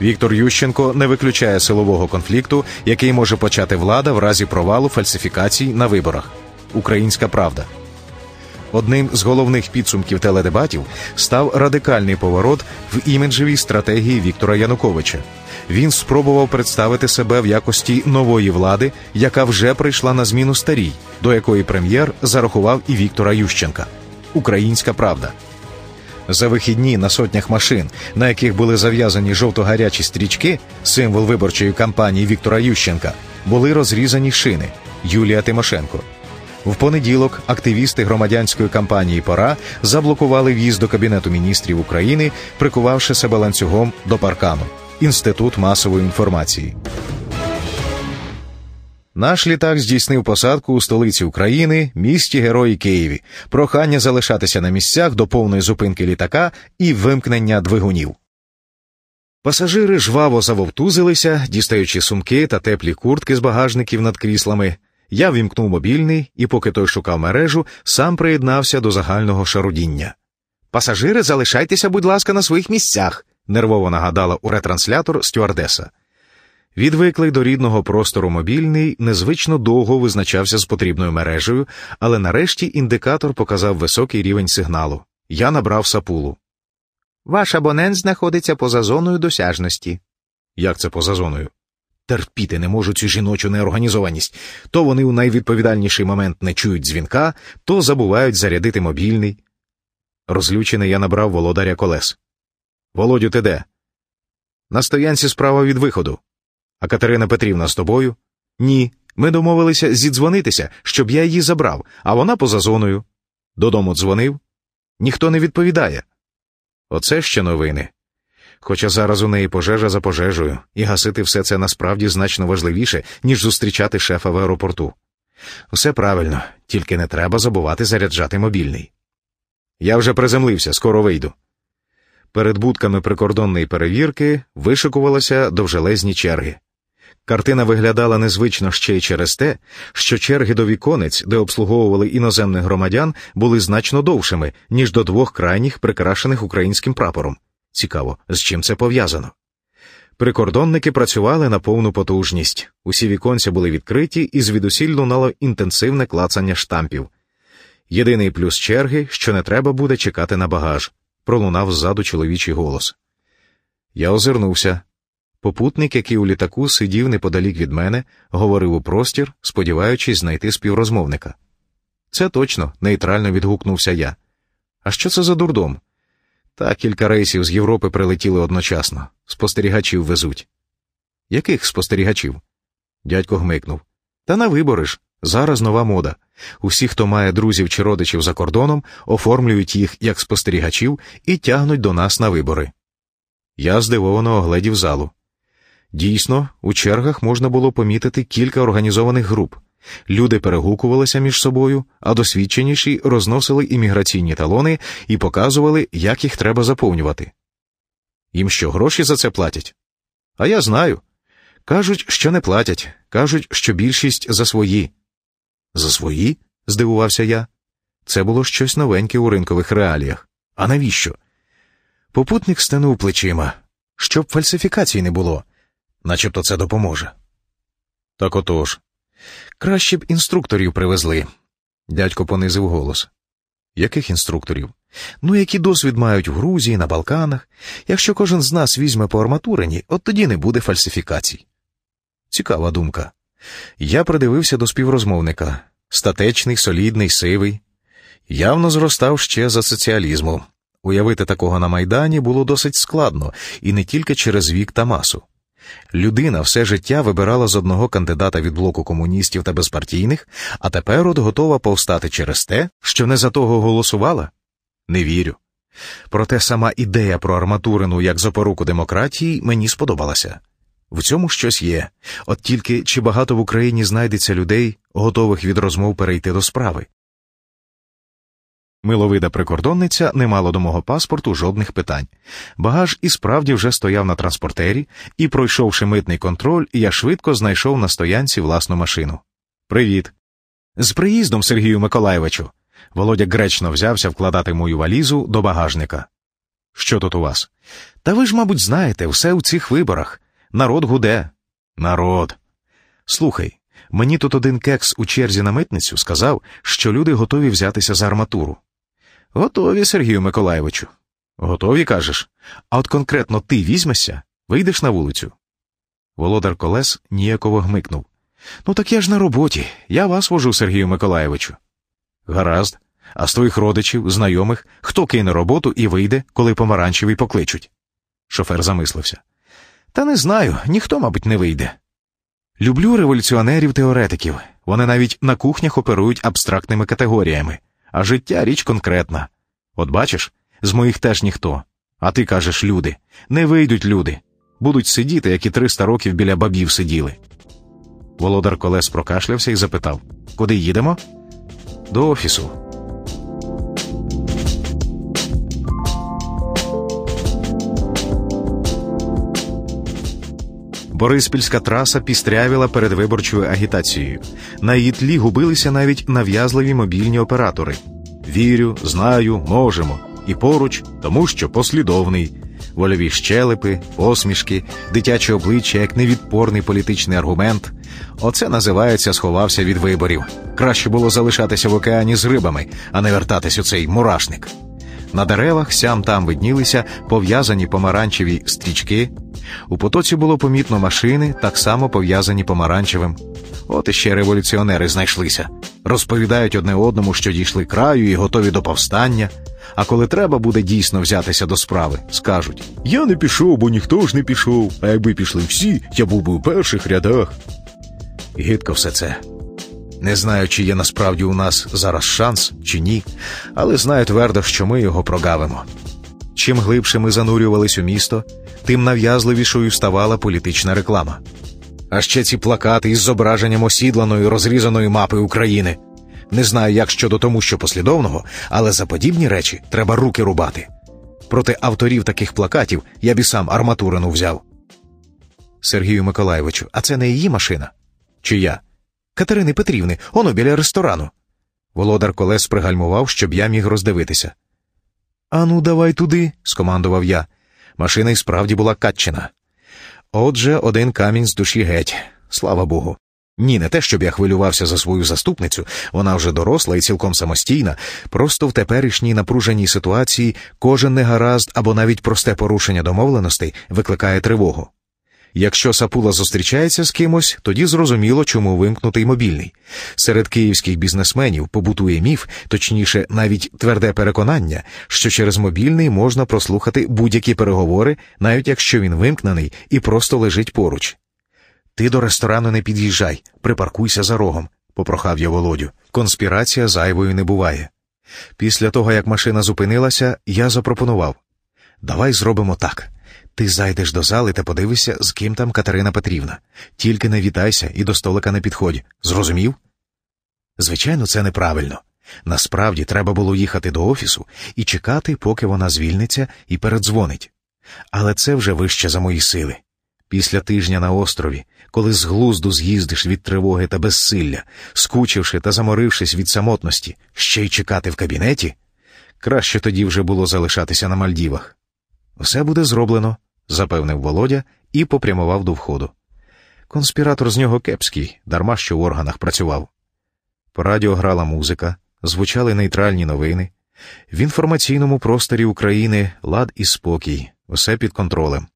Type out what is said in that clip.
Віктор Ющенко не виключає силового конфлікту, який може почати влада в разі провалу фальсифікацій на виборах. Українська правда. Одним з головних підсумків теледебатів став радикальний поворот в іміджевій стратегії Віктора Януковича. Він спробував представити себе в якості нової влади, яка вже прийшла на зміну старій, до якої прем'єр зарахував і Віктора Ющенка. Українська правда. За вихідні на сотнях машин, на яких були зав'язані жовто-гарячі стрічки, символ виборчої кампанії Віктора Ющенка, були розрізані шини Юлія Тимошенко. В понеділок активісти громадянської кампанії Пора заблокували в'їзд до Кабінету міністрів України, прикувавши себе ланцюгом до паркану. Інститут масової інформації. Наш літак здійснив посадку у столиці України, місті Герої Києві, прохання залишатися на місцях до повної зупинки літака і вимкнення двигунів. Пасажири жваво завовтузилися, дістаючи сумки та теплі куртки з багажників над кріслами. Я вімкнув мобільний і, поки той шукав мережу, сам приєднався до загального шарудіння. Пасажири, залишайтеся, будь ласка, на своїх місцях, нервово нагадала у ретранслятор стюардеса. Відвиклий до рідного простору мобільний незвично довго визначався з потрібною мережею, але нарешті індикатор показав високий рівень сигналу. Я набрав сапулу. Ваш абонент знаходиться поза зоною досяжності. Як це поза зоною? Терпіти не можу цю жіночу неорганізованість. То вони у найвідповідальніший момент не чують дзвінка, то забувають зарядити мобільний. Розлючений я набрав володаря колес. Володю, ти де? На стоянці справа від виходу. А Катерина Петрівна з тобою? Ні. Ми домовилися зідзвонитися, щоб я її забрав, а вона поза зоною. Додому дзвонив? Ніхто не відповідає. Оце ще новини. Хоча зараз у неї пожежа за пожежею, і гасити все це насправді значно важливіше, ніж зустрічати шефа в аеропорту. Все правильно, тільки не треба забувати заряджати мобільний. Я вже приземлився, скоро вийду. Перед будками прикордонної перевірки вишикувалися довжелезні черги. Картина виглядала незвично ще й через те, що черги до віконець, де обслуговували іноземних громадян, були значно довшими, ніж до двох крайніх, прикрашених українським прапором. Цікаво, з чим це пов'язано. Прикордонники працювали на повну потужність. Усі віконця були відкриті, і звідусіль лунало інтенсивне клацання штампів. Єдиний плюс черги, що не треба буде чекати на багаж, пролунав ззаду чоловічий голос. Я озирнувся. Попутник, який у літаку сидів неподалік від мене, говорив у простір, сподіваючись знайти співрозмовника. Це точно, нейтрально відгукнувся я. А що це за дурдом? Та кілька рейсів з Європи прилетіли одночасно. Спостерігачів везуть. Яких спостерігачів? Дядько гмикнув. Та на вибори ж. Зараз нова мода. Усі, хто має друзів чи родичів за кордоном, оформлюють їх як спостерігачів і тягнуть до нас на вибори. Я здивовано огледів залу. Дійсно, у чергах можна було помітити кілька організованих груп. Люди перегукувалися між собою, а досвідченіші розносили імміграційні талони і показували, як їх треба заповнювати. Їм що гроші за це платять? А я знаю. Кажуть, що не платять, кажуть, що більшість за свої. За свої? здивувався я. Це було щось новеньке у ринкових реаліях. А навіщо? Попутник стенув плечима, щоб фальсифікацій не було, начебто це допоможе. Так отож. Краще б інструкторів привезли. Дядько понизив голос. Яких інструкторів? Ну, які досвід мають в Грузії, на Балканах. Якщо кожен з нас візьме по арматурині, от тоді не буде фальсифікацій. Цікава думка. Я придивився до співрозмовника статечний, солідний, сивий. Явно зростав ще за соціалізму. Уявити такого на Майдані було досить складно, і не тільки через вік та масу. Людина все життя вибирала з одного кандидата від блоку комуністів та безпартійних, а тепер от готова повстати через те, що не за того голосувала? Не вірю. Проте сама ідея про арматурину як запоруку демократії мені сподобалася. В цьому щось є, от тільки чи багато в Україні знайдеться людей, готових від розмов перейти до справи. Миловида прикордонниця не мала до мого паспорту жодних питань. Багаж і справді вже стояв на транспортері, і, пройшовши митний контроль, я швидко знайшов на стоянці власну машину. Привіт. З приїздом, Сергію Миколаєвичу. Володя гречно взявся вкладати мою валізу до багажника. Що тут у вас? Та ви ж, мабуть, знаєте, все у цих виборах. Народ гуде. Народ. Слухай, мені тут один кекс у черзі на митницю сказав, що люди готові взятися за арматуру. Готові, Сергію Миколаєвичу. Готові, кажеш? А от конкретно ти візьмешся, вийдеш на вулицю. Володар Колес ніяково гмикнув. Ну, так я ж на роботі. Я вас вожу, Сергію Миколаєвичу. Гаразд. А з твоїх родичів, знайомих, хто кине роботу і вийде, коли помаранчевий покличуть? Шофер замислився. Та не знаю, ніхто, мабуть, не вийде. Люблю революціонерів-теоретиків. Вони навіть на кухнях оперують абстрактними категоріями, а життя річ конкретна. От бачиш, з моїх теж ніхто. А ти кажеш люди. Не вийдуть люди. Будуть сидіти, як і 300 років біля бабів сиділи. Володар Колес прокашлявся і запитав Куди їдемо? До офісу. Бориспільська траса пістрявіла перед виборчою агітацією. На її тлі губилися навіть нав'язливі мобільні оператори. Вірю, знаю, можемо. І поруч, тому що послідовний. Вольові щелепи, посмішки, дитяче обличчя як невідпорний політичний аргумент. Оце називається сховався від виборів. Краще було залишатися в океані з рибами, а не вертатись у цей мурашник. На деревах сям там виднілися пов'язані помаранчеві стрічки. У потоці було помітно машини, так само пов'язані помаранчевим. От іще революціонери знайшлися. Розповідають одне одному, що дійшли краю і готові до повстання. А коли треба буде дійсно взятися до справи, скажуть: Я не пішов, бо ніхто ж не пішов. А якби пішли всі, я був би у перших рядах. Гидко все це. Не знаю, чи є насправді у нас зараз шанс, чи ні, але знаю твердо, що ми його прогавимо. Чим глибше ми занурювались у місто, тим нав'язливішою ставала політична реклама. А ще ці плакати із зображенням осідланої розрізаної мапи України. Не знаю, як щодо тому, що послідовного, але за подібні речі треба руки рубати. Проти авторів таких плакатів я б і сам арматурину взяв. Сергію Миколаєвичу, а це не її машина? Чия? Катерини Петрівни, оно біля ресторану. Володар колес пригальмував, щоб я міг роздивитися. Ану, давай туди, скомандував я. Машина й справді була катчена. Отже, один камінь з душі геть, слава Богу. Ні, не те, щоб я хвилювався за свою заступницю, вона вже доросла і цілком самостійна, просто в теперішній напруженій ситуації кожен негаразд або навіть просте порушення домовленостей викликає тривогу. Якщо Сапула зустрічається з кимось, тоді зрозуміло, чому вимкнутий мобільний. Серед київських бізнесменів побутує міф, точніше, навіть тверде переконання, що через мобільний можна прослухати будь-які переговори, навіть якщо він вимкнений і просто лежить поруч. Ти до ресторану не під'їжджай, припаркуйся за рогом, попрохав я Володю. Конспірація зайвою не буває. Після того, як машина зупинилася, я запропонував давай зробимо так. Ти зайдеш до зали та подивишся, з ким там Катерина Петрівна. Тільки не вітайся і до столика не підходь. Зрозумів? Звичайно, це неправильно. Насправді треба було їхати до офісу і чекати, поки вона звільниться і передзвонить. Але це вже вище за мої сили. Після тижня на острові, коли з глузду з'їздиш від тривоги та безсилля, скучивши та заморившись від самотності, ще й чекати в кабінеті, краще тоді вже було залишатися на Мальдівах. Все буде зроблено, запевнив Володя і попрямував до входу. Конспіратор з нього кепський, дарма що в органах працював. По радіо грала музика, звучали нейтральні новини. В інформаційному просторі України лад і спокій, усе під контролем.